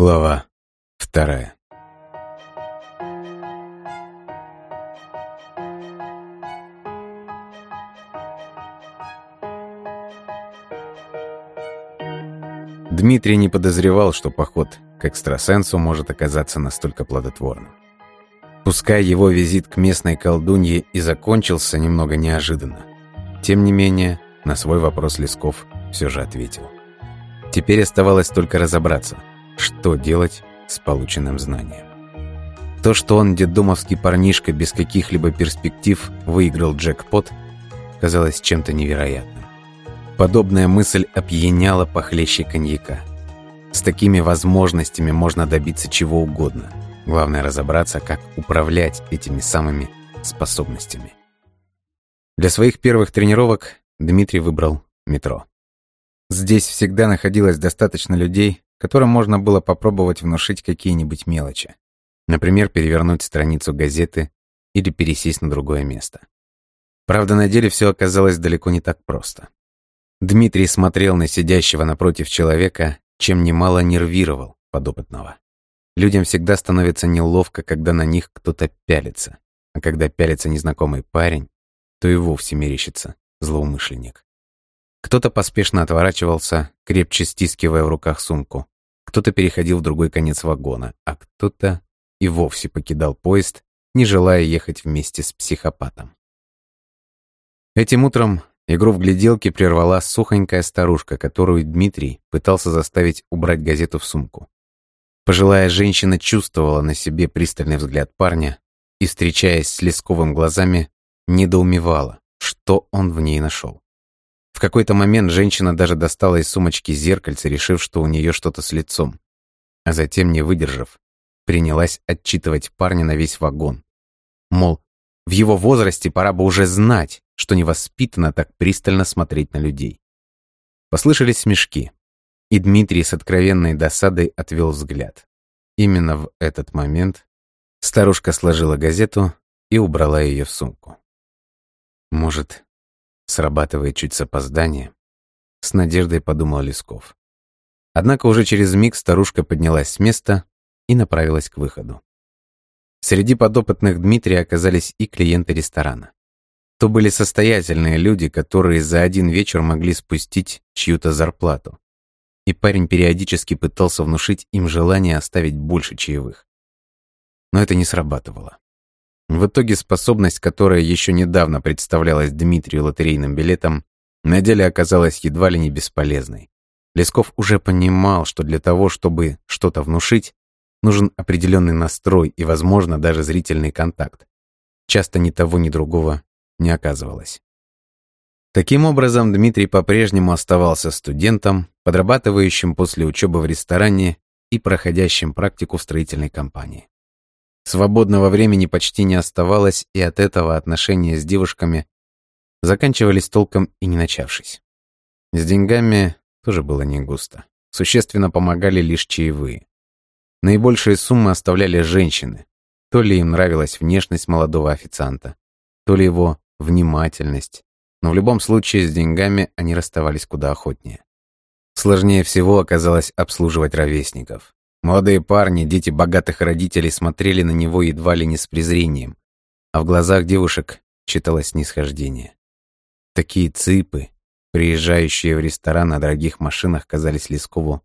Глава вторая. Дмитрий не подозревал, что поход к экстрасенсу может оказаться настолько плодотворным. Пускай его визит к местной колдунье и закончился немного неожиданно, тем не менее, на свой вопрос Лесков все же ответил. Теперь оставалось только разобраться – что делать с полученным знанием. То, что он, детдомовский парнишка, без каких-либо перспектив выиграл джекпот, казалось чем-то невероятным. Подобная мысль опьяняла похлеще коньяка. С такими возможностями можно добиться чего угодно. Главное разобраться, как управлять этими самыми способностями. Для своих первых тренировок Дмитрий выбрал метро. Здесь всегда находилось достаточно людей, которым можно было попробовать внушить какие-нибудь мелочи. Например, перевернуть страницу газеты или пересесть на другое место. Правда, на деле все оказалось далеко не так просто. Дмитрий смотрел на сидящего напротив человека, чем немало нервировал подопытного. Людям всегда становится неловко, когда на них кто-то пялится, а когда пялится незнакомый парень, то и вовсе мерещится злоумышленник. Кто-то поспешно отворачивался, крепче стискивая в руках сумку. Кто-то переходил в другой конец вагона, а кто-то и вовсе покидал поезд, не желая ехать вместе с психопатом. Этим утром игру в гляделки прервала сухонькая старушка, которую Дмитрий пытался заставить убрать газету в сумку. Пожилая женщина чувствовала на себе пристальный взгляд парня и, встречаясь с Лесковым глазами, недоумевала, что он в ней нашел. В какой-то момент женщина даже достала из сумочки зеркальце, решив, что у нее что-то с лицом. А затем, не выдержав, принялась отчитывать парня на весь вагон. Мол, в его возрасте пора бы уже знать, что невоспитанно так пристально смотреть на людей. Послышались смешки, и Дмитрий с откровенной досадой отвел взгляд. Именно в этот момент старушка сложила газету и убрала ее в сумку. Может, Срабатывает чуть с опозданием. С надеждой подумал Лесков. Однако уже через миг старушка поднялась с места и направилась к выходу. Среди подопытных Дмитрия оказались и клиенты ресторана. То были состоятельные люди, которые за один вечер могли спустить чью-то зарплату. И парень периодически пытался внушить им желание оставить больше чаевых. Но это не срабатывало. В итоге способность, которая еще недавно представлялась Дмитрию лотерейным билетом, на деле оказалась едва ли не бесполезной. Лесков уже понимал, что для того, чтобы что-то внушить, нужен определенный настрой и, возможно, даже зрительный контакт. Часто ни того, ни другого не оказывалось. Таким образом, Дмитрий по-прежнему оставался студентом, подрабатывающим после учебы в ресторане и проходящим практику в строительной компании. Свободного времени почти не оставалось, и от этого отношения с девушками заканчивались толком и не начавшись. С деньгами тоже было не густо. Существенно помогали лишь чаевые. Наибольшие суммы оставляли женщины. То ли им нравилась внешность молодого официанта, то ли его внимательность. Но в любом случае с деньгами они расставались куда охотнее. Сложнее всего оказалось обслуживать ровесников. Молодые парни, дети богатых родителей смотрели на него едва ли не с презрением, а в глазах девушек читалось снисхождение. Такие цыпы, приезжающие в ресторан на дорогих машинах, казались Лескову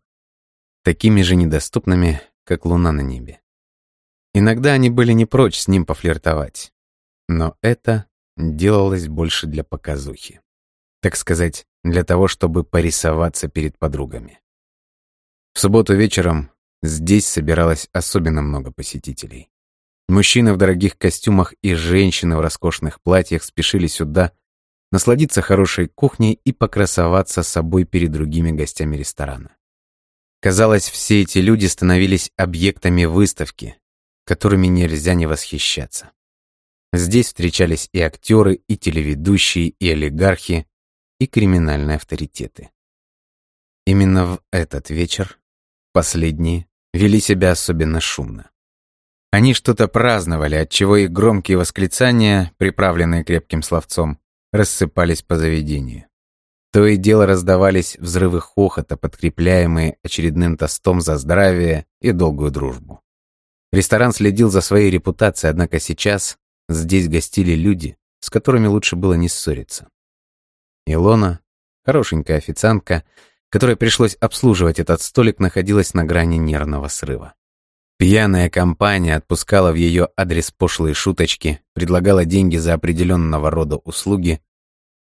такими же недоступными, как луна на небе. Иногда они были не прочь с ним пофлиртовать, но это делалось больше для показухи. Так сказать, для того, чтобы порисоваться перед подругами. В субботу вечером Здесь собиралось особенно много посетителей. Мужчины в дорогих костюмах и женщины в роскошных платьях спешили сюда насладиться хорошей кухней и покрасоваться собой перед другими гостями ресторана. Казалось, все эти люди становились объектами выставки, которыми нельзя не восхищаться. Здесь встречались и актеры, и телеведущие, и олигархи, и криминальные авторитеты. Именно в этот вечер последние вели себя особенно шумно. Они что-то праздновали, отчего их громкие восклицания, приправленные крепким словцом, рассыпались по заведению. То и дело раздавались взрывы хохота, подкрепляемые очередным тостом за здравие и долгую дружбу. Ресторан следил за своей репутацией, однако сейчас здесь гостили люди, с которыми лучше было не ссориться. Илона, хорошенькая официантка, которой пришлось обслуживать этот столик, находилась на грани нервного срыва. Пьяная компания отпускала в ее адрес пошлые шуточки, предлагала деньги за определенного рода услуги,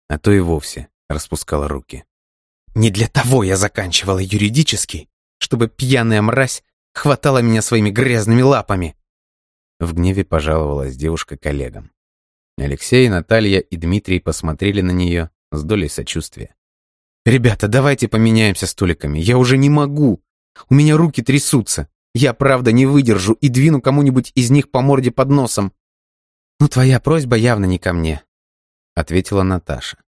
а то и вовсе распускала руки. «Не для того я заканчивала юридический, чтобы пьяная мразь хватала меня своими грязными лапами!» В гневе пожаловалась девушка коллегам. Алексей, Наталья и Дмитрий посмотрели на нее с долей сочувствия. «Ребята, давайте поменяемся столиками. Я уже не могу. У меня руки трясутся. Я правда не выдержу и двину кому-нибудь из них по морде под носом». «Ну, твоя просьба явно не ко мне», — ответила Наташа.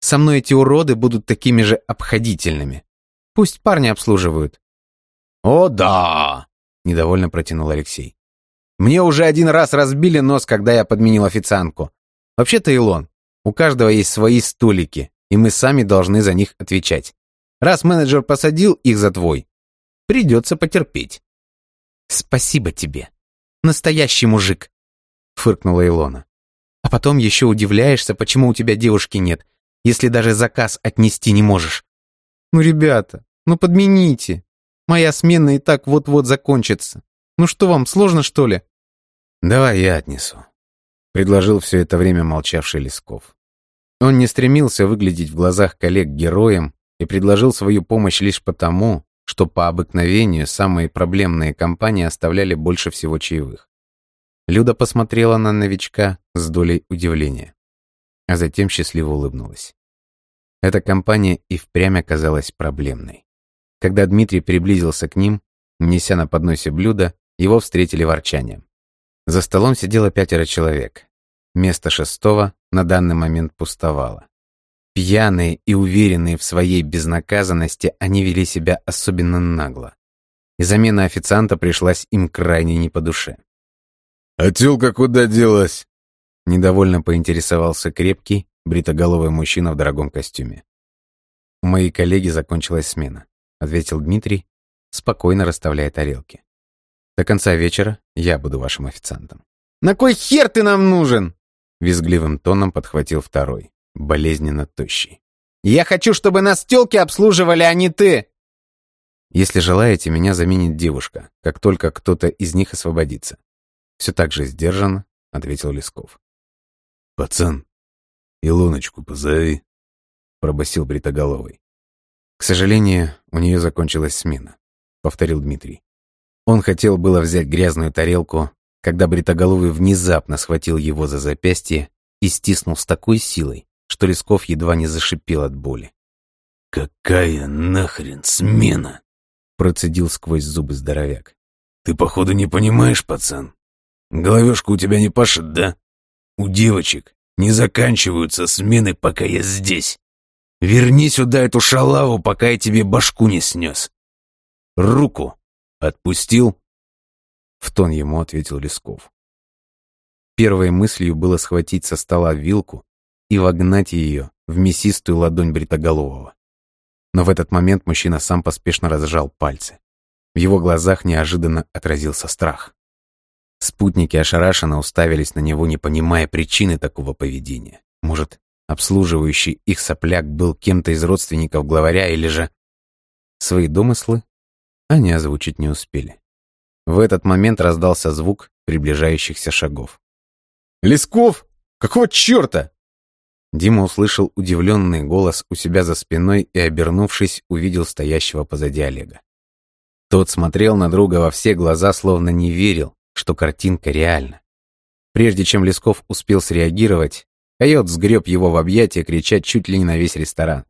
«Со мной эти уроды будут такими же обходительными. Пусть парни обслуживают». «О, да!» — недовольно протянул Алексей. «Мне уже один раз разбили нос, когда я подменил официантку. Вообще-то, Илон, у каждого есть свои столики, и мы сами должны за них отвечать. Раз менеджер посадил их за твой, придется потерпеть». «Спасибо тебе. Настоящий мужик», — фыркнула Илона. «А потом еще удивляешься, почему у тебя девушки нет, если даже заказ отнести не можешь. Ну, ребята, ну подмените. Моя смена и так вот-вот закончится. Ну что вам, сложно, что ли?» «Давай я отнесу», — предложил все это время молчавший Лесков. Он не стремился выглядеть в глазах коллег героем и предложил свою помощь лишь потому, что по обыкновению самые проблемные компании оставляли больше всего чаевых. Люда посмотрела на новичка с долей удивления, а затем счастливо улыбнулась. Эта компания и впрямь оказалась проблемной. Когда Дмитрий приблизился к ним, неся на подносе блюдо, его встретили ворчанием. За столом сидело пятеро человек. Место шестого на данный момент пустовало. Пьяные и уверенные в своей безнаказанности, они вели себя особенно нагло. И замена официанта пришлась им крайне не по душе. «А тёлка куда делась?» Недовольно поинтересовался крепкий, бритоголовый мужчина в дорогом костюме. «У моей коллеги закончилась смена», — ответил Дмитрий, спокойно расставляя тарелки. «До конца вечера я буду вашим официантом». «На кой хер ты нам нужен?» — визгливым тоном подхватил второй болезненно тощий. «Я хочу, чтобы нас тёлки обслуживали, а не ты!» «Если желаете, меня заменит девушка, как только кто-то из них освободится». Все так же сдержанно, — ответил Лесков. «Пацан, Илоночку позови», — пробасил Бритоголовый. «К сожалению, у нее закончилась смена», — повторил Дмитрий. Он хотел было взять грязную тарелку, когда Бритоголовый внезапно схватил его за запястье и стиснул с такой силой, что Лесков едва не зашипел от боли. «Какая нахрен смена?» Процедил сквозь зубы здоровяк. «Ты, походу, не понимаешь, пацан. Головешка у тебя не пашет, да? У девочек не заканчиваются смены, пока я здесь. Верни сюда эту шалаву, пока я тебе башку не снес. Руку отпустил?» В тон ему ответил Лесков. Первой мыслью было схватить со стола вилку и вогнать ее в мясистую ладонь бритоголового. Но в этот момент мужчина сам поспешно разжал пальцы. В его глазах неожиданно отразился страх. Спутники ошарашенно уставились на него, не понимая причины такого поведения. Может, обслуживающий их сопляк был кем-то из родственников главаря или же... Свои домыслы они озвучить не успели. В этот момент раздался звук приближающихся шагов. «Лесков! Какого черта?» Дима услышал удивленный голос у себя за спиной и, обернувшись, увидел стоящего позади Олега. Тот смотрел на друга во все глаза, словно не верил, что картинка реальна. Прежде чем Лесков успел среагировать, койот сгреб его в объятия, крича чуть ли не на весь ресторан.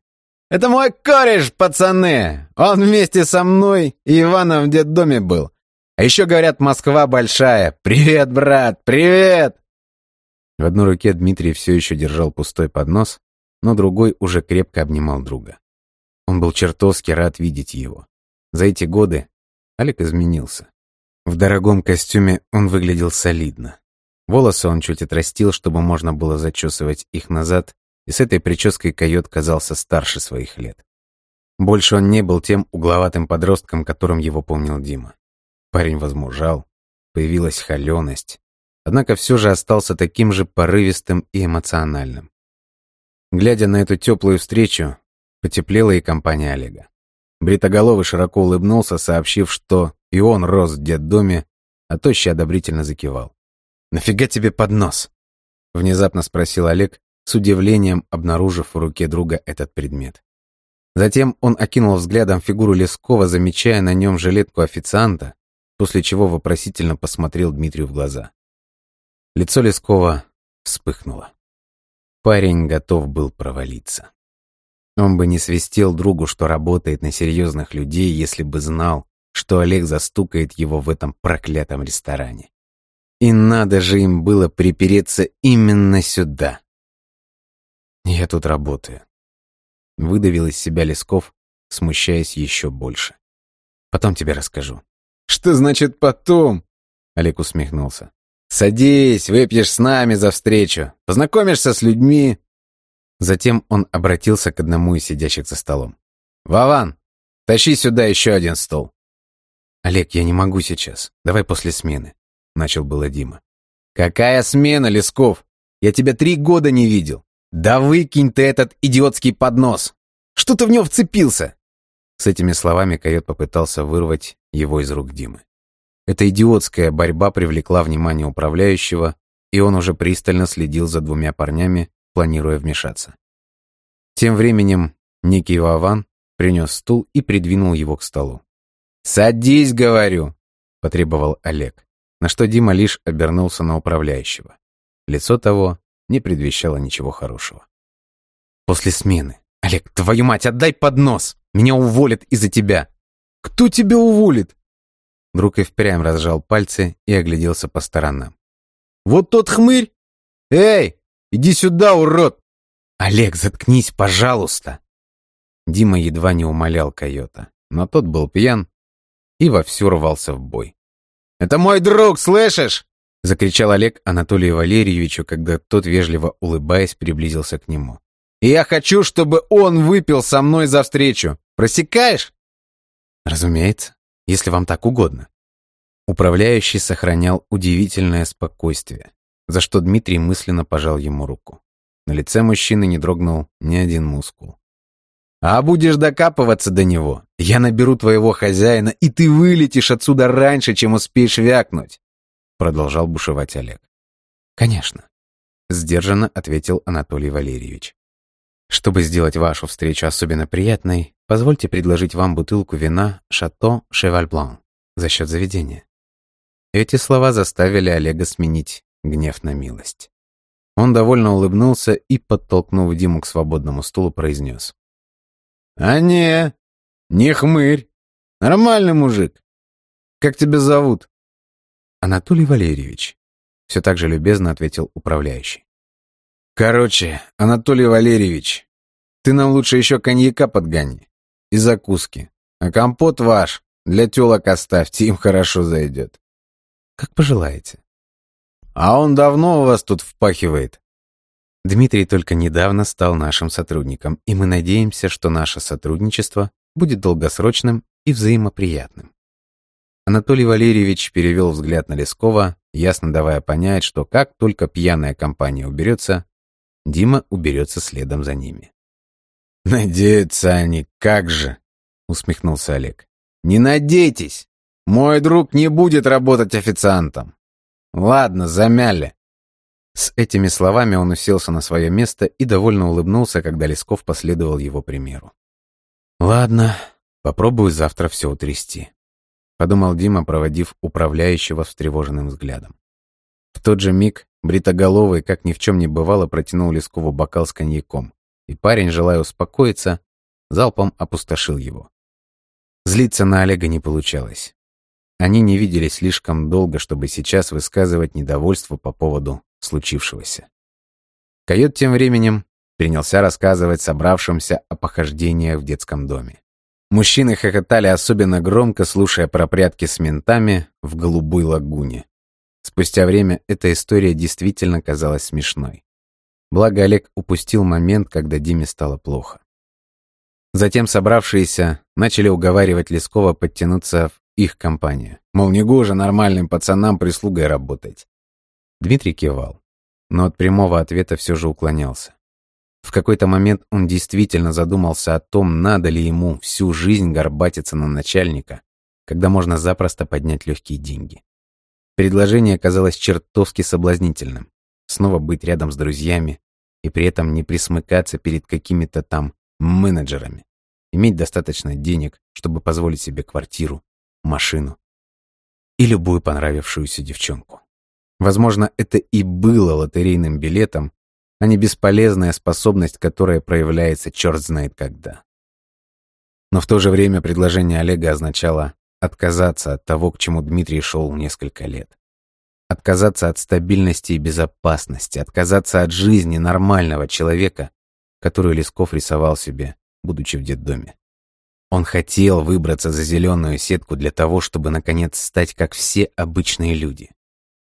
«Это мой кореш, пацаны! Он вместе со мной и Иваном в детдоме был. А еще говорят, Москва большая. Привет, брат, привет!» В одной руке Дмитрий все еще держал пустой поднос, но другой уже крепко обнимал друга. Он был чертовски рад видеть его. За эти годы Олег изменился. В дорогом костюме он выглядел солидно. Волосы он чуть отрастил, чтобы можно было зачесывать их назад, и с этой прической койот казался старше своих лет. Больше он не был тем угловатым подростком, которым его помнил Дима. Парень возмужал, появилась холеность, однако все же остался таким же порывистым и эмоциональным. Глядя на эту теплую встречу, потеплела и компания Олега. Бритоголовый широко улыбнулся, сообщив, что и он рос в детдоме, а тощий одобрительно закивал. «Нафига тебе поднос?» — внезапно спросил Олег, с удивлением обнаружив в руке друга этот предмет. Затем он окинул взглядом фигуру Лескова, замечая на нем жилетку официанта, после чего вопросительно посмотрел Дмитрию в глаза. Лицо Лескова вспыхнуло. Парень готов был провалиться. Он бы не свистел другу, что работает на серьезных людей, если бы знал, что Олег застукает его в этом проклятом ресторане. И надо же им было припереться именно сюда. «Я тут работаю», — выдавил из себя Лесков, смущаясь еще больше. «Потом тебе расскажу». «Что значит «потом»?» — Олег усмехнулся. «Садись, выпьешь с нами за встречу, познакомишься с людьми». Затем он обратился к одному из сидящих за столом. «Вован, тащи сюда еще один стол». «Олег, я не могу сейчас. Давай после смены», — начал было Дима. «Какая смена, Лесков? Я тебя три года не видел. Да выкинь ты этот идиотский поднос! Что ты в него вцепился?» С этими словами койот попытался вырвать его из рук Димы. Эта идиотская борьба привлекла внимание управляющего, и он уже пристально следил за двумя парнями, планируя вмешаться. Тем временем некий Вован принес стул и придвинул его к столу. «Садись, говорю!» — потребовал Олег, на что Дима лишь обернулся на управляющего. Лицо того не предвещало ничего хорошего. «После смены. Олег, твою мать, отдай поднос! Меня уволят из-за тебя!» «Кто тебя уволит?» Друг и впрямь разжал пальцы и огляделся по сторонам. «Вот тот хмырь! Эй, иди сюда, урод!» «Олег, заткнись, пожалуйста!» Дима едва не умолял койота, но тот был пьян и вовсю рвался в бой. «Это мой друг, слышишь?» — закричал Олег Анатолию Валерьевичу, когда тот, вежливо улыбаясь, приблизился к нему. «И я хочу, чтобы он выпил со мной за встречу. Просекаешь?» Разумеется, если вам так угодно. Управляющий сохранял удивительное спокойствие, за что Дмитрий мысленно пожал ему руку. На лице мужчины не дрогнул ни один мускул. «А будешь докапываться до него, я наберу твоего хозяина, и ты вылетишь отсюда раньше, чем успеешь вякнуть!» Продолжал бушевать Олег. «Конечно», — сдержанно ответил Анатолий Валерьевич. «Чтобы сделать вашу встречу особенно приятной, Позвольте предложить вам бутылку вина «Шато Шеваль Блан» за счет заведения». Эти слова заставили Олега сменить гнев на милость. Он довольно улыбнулся и, подтолкнув Диму к свободному стулу, произнес. «А не, не хмырь. Нормальный мужик. Как тебя зовут?» «Анатолий Валерьевич», — все так же любезно ответил управляющий. «Короче, Анатолий Валерьевич, ты нам лучше еще коньяка подгони и закуски. А компот ваш, для тёлок оставьте, им хорошо зайдет. Как пожелаете. А он давно у вас тут впахивает? Дмитрий только недавно стал нашим сотрудником, и мы надеемся, что наше сотрудничество будет долгосрочным и взаимоприятным. Анатолий Валерьевич перевел взгляд на Лескова, ясно давая понять, что как только пьяная компания уберется, Дима уберется следом за ними. «Надеются они, как же!» — усмехнулся Олег. «Не надейтесь! Мой друг не будет работать официантом! Ладно, замяли!» С этими словами он уселся на свое место и довольно улыбнулся, когда Лесков последовал его примеру. «Ладно, попробую завтра все утрясти», — подумал Дима, проводив управляющего встревоженным взглядом. В тот же миг Бритоголовый, как ни в чем не бывало, протянул Лескову бокал с коньяком и парень, желая успокоиться, залпом опустошил его. Злиться на Олега не получалось. Они не виделись слишком долго, чтобы сейчас высказывать недовольство по поводу случившегося. Койот тем временем принялся рассказывать собравшимся о похождениях в детском доме. Мужчины хохотали особенно громко, слушая про прятки с ментами в голубой лагуне. Спустя время эта история действительно казалась смешной. Благо Олег упустил момент, когда Диме стало плохо. Затем собравшиеся начали уговаривать Лескова подтянуться в их компанию. Мол, не гоже нормальным пацанам прислугой работать. Дмитрий кивал, но от прямого ответа все же уклонялся. В какой-то момент он действительно задумался о том, надо ли ему всю жизнь горбатиться на начальника, когда можно запросто поднять легкие деньги. Предложение казалось чертовски соблазнительным. Снова быть рядом с друзьями и при этом не присмыкаться перед какими-то там менеджерами. Иметь достаточно денег, чтобы позволить себе квартиру, машину и любую понравившуюся девчонку. Возможно, это и было лотерейным билетом, а не бесполезная способность, которая проявляется черт знает когда. Но в то же время предложение Олега означало отказаться от того, к чему Дмитрий шел несколько лет. Отказаться от стабильности и безопасности, отказаться от жизни нормального человека, которую Лесков рисовал себе, будучи в детдоме. Он хотел выбраться за зеленую сетку для того, чтобы, наконец, стать как все обычные люди.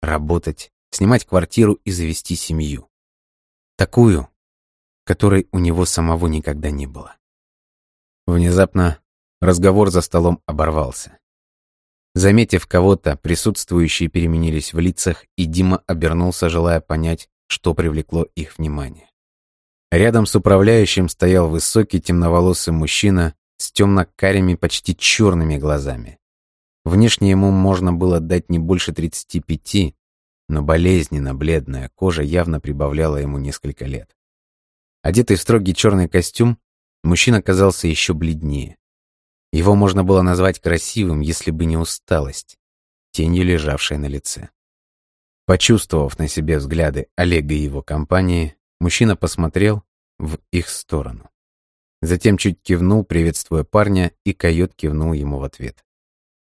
Работать, снимать квартиру и завести семью. Такую, которой у него самого никогда не было. Внезапно разговор за столом оборвался. Заметив кого-то, присутствующие переменились в лицах, и Дима обернулся, желая понять, что привлекло их внимание. Рядом с управляющим стоял высокий темноволосый мужчина с темно-карими, почти черными глазами. Внешне ему можно было дать не больше 35, но болезненно бледная кожа явно прибавляла ему несколько лет. Одетый в строгий черный костюм, мужчина казался еще бледнее. Его можно было назвать красивым, если бы не усталость, тенью лежавшая на лице. Почувствовав на себе взгляды Олега и его компании, мужчина посмотрел в их сторону. Затем чуть кивнул, приветствуя парня, и койот кивнул ему в ответ.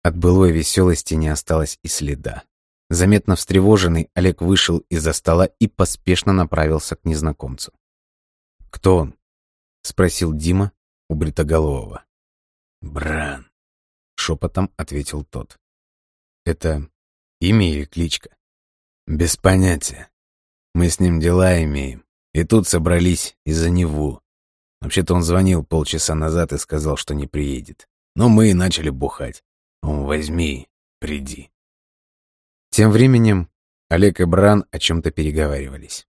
От былой веселости не осталось и следа. Заметно встревоженный, Олег вышел из-за стола и поспешно направился к незнакомцу. «Кто он?» — спросил Дима у Бритоголового. «Бран», — шепотом ответил тот. «Это имя или кличка?» «Без понятия. Мы с ним дела имеем. И тут собрались из-за него. Вообще-то он звонил полчаса назад и сказал, что не приедет. Но мы и начали бухать. Он возьми, приди». Тем временем Олег и Бран о чем-то переговаривались.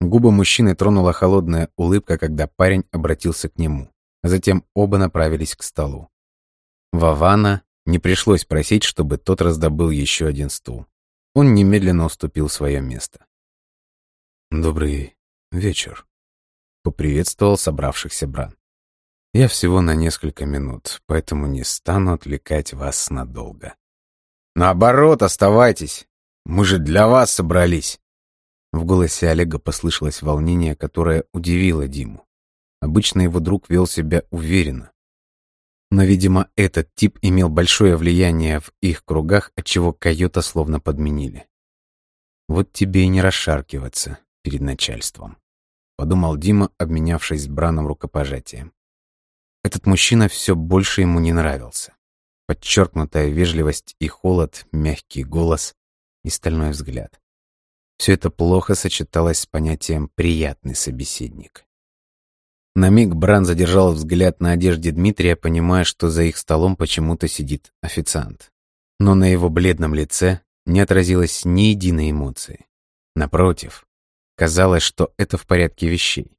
Губы мужчины тронула холодная улыбка, когда парень обратился к нему. Затем оба направились к столу. Вавана не пришлось просить, чтобы тот раздобыл еще один стул. Он немедленно уступил свое место. «Добрый вечер», — поприветствовал собравшихся Бран. «Я всего на несколько минут, поэтому не стану отвлекать вас надолго». «Наоборот, оставайтесь. Мы же для вас собрались». В голосе Олега послышалось волнение, которое удивило Диму. Обычно его друг вел себя уверенно. Но, видимо, этот тип имел большое влияние в их кругах, отчего койота словно подменили. «Вот тебе и не расшаркиваться перед начальством», — подумал Дима, обменявшись с Браном рукопожатием. Этот мужчина все больше ему не нравился подчеркнутая вежливость и холод, мягкий голос и стальной взгляд. Все это плохо сочеталось с понятием «приятный собеседник». На миг Бран задержал взгляд на одежде Дмитрия, понимая, что за их столом почему-то сидит официант. Но на его бледном лице не отразилось ни единой эмоции. Напротив, казалось, что это в порядке вещей.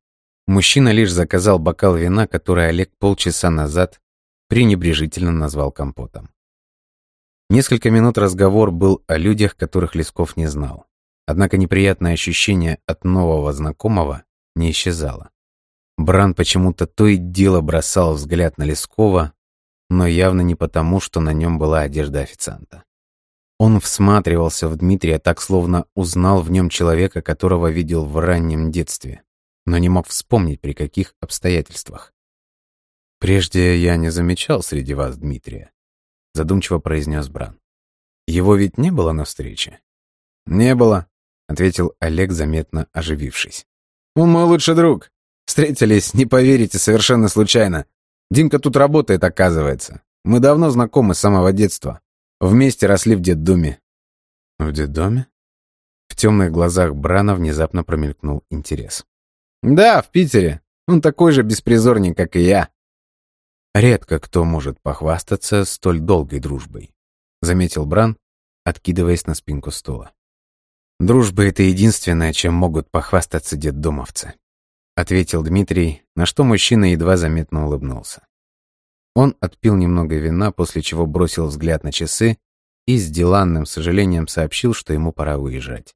Мужчина лишь заказал бокал вина, который Олег полчаса назад пренебрежительно назвал компотом. Несколько минут разговор был о людях, которых Лесков не знал. Однако неприятное ощущение от нового знакомого не исчезало. Бран почему-то то и дело бросал взгляд на Лескова, но явно не потому, что на нем была одежда официанта. Он всматривался в Дмитрия так, словно узнал в нем человека, которого видел в раннем детстве, но не мог вспомнить, при каких обстоятельствах. «Прежде я не замечал среди вас Дмитрия», — задумчиво произнес Бран. «Его ведь не было на встрече?» «Не было», — ответил Олег, заметно оживившись. «Он мой лучший друг. Встретились, не поверите, совершенно случайно. Димка тут работает, оказывается. Мы давно знакомы с самого детства. Вместе росли в детдоме». «В детдоме?» В темных глазах Брана внезапно промелькнул интерес. Да, в Питере. Он такой же беспризорник, как и я. Редко кто может похвастаться столь долгой дружбой, заметил Бран, откидываясь на спинку стула. Дружба — это единственное, чем могут похвастаться детдомовцы, ответил Дмитрий, на что мужчина едва заметно улыбнулся. Он отпил немного вина, после чего бросил взгляд на часы и с деланным сожалением сообщил, что ему пора уезжать.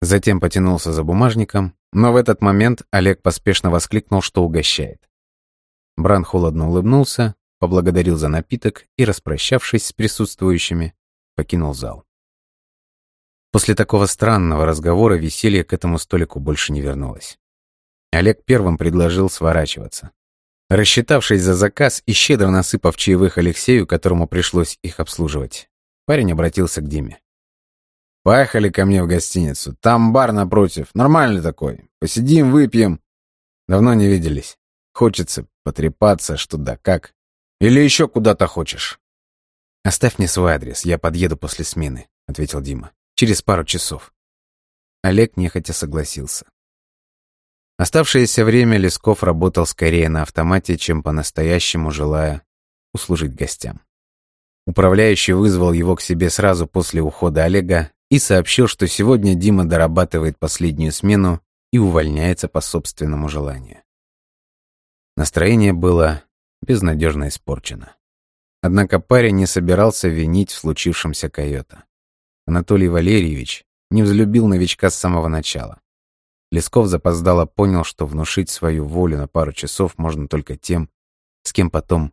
Затем потянулся за бумажником, но в этот момент Олег поспешно воскликнул, что угощает. Бран холодно улыбнулся, поблагодарил за напиток и, распрощавшись с присутствующими, покинул зал. После такого странного разговора веселье к этому столику больше не вернулось. Олег первым предложил сворачиваться. Рассчитавшись за заказ и щедро насыпав чаевых Алексею, которому пришлось их обслуживать, парень обратился к Диме. «Поехали ко мне в гостиницу. Там бар напротив. Нормальный такой. Посидим, выпьем. Давно не виделись. Хочется потрепаться, что да как. Или еще куда-то хочешь?» «Оставь мне свой адрес, я подъеду после смены», — ответил Дима. «Через пару часов». Олег нехотя согласился. Оставшееся время Лесков работал скорее на автомате, чем по-настоящему желая услужить гостям. Управляющий вызвал его к себе сразу после ухода Олега и сообщил, что сегодня Дима дорабатывает последнюю смену и увольняется по собственному желанию. Настроение было безнадежно испорчено. Однако парень не собирался винить в случившемся койота. Анатолий Валерьевич не взлюбил новичка с самого начала. Лесков запоздало понял, что внушить свою волю на пару часов можно только тем, с кем потом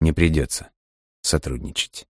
не придется сотрудничать.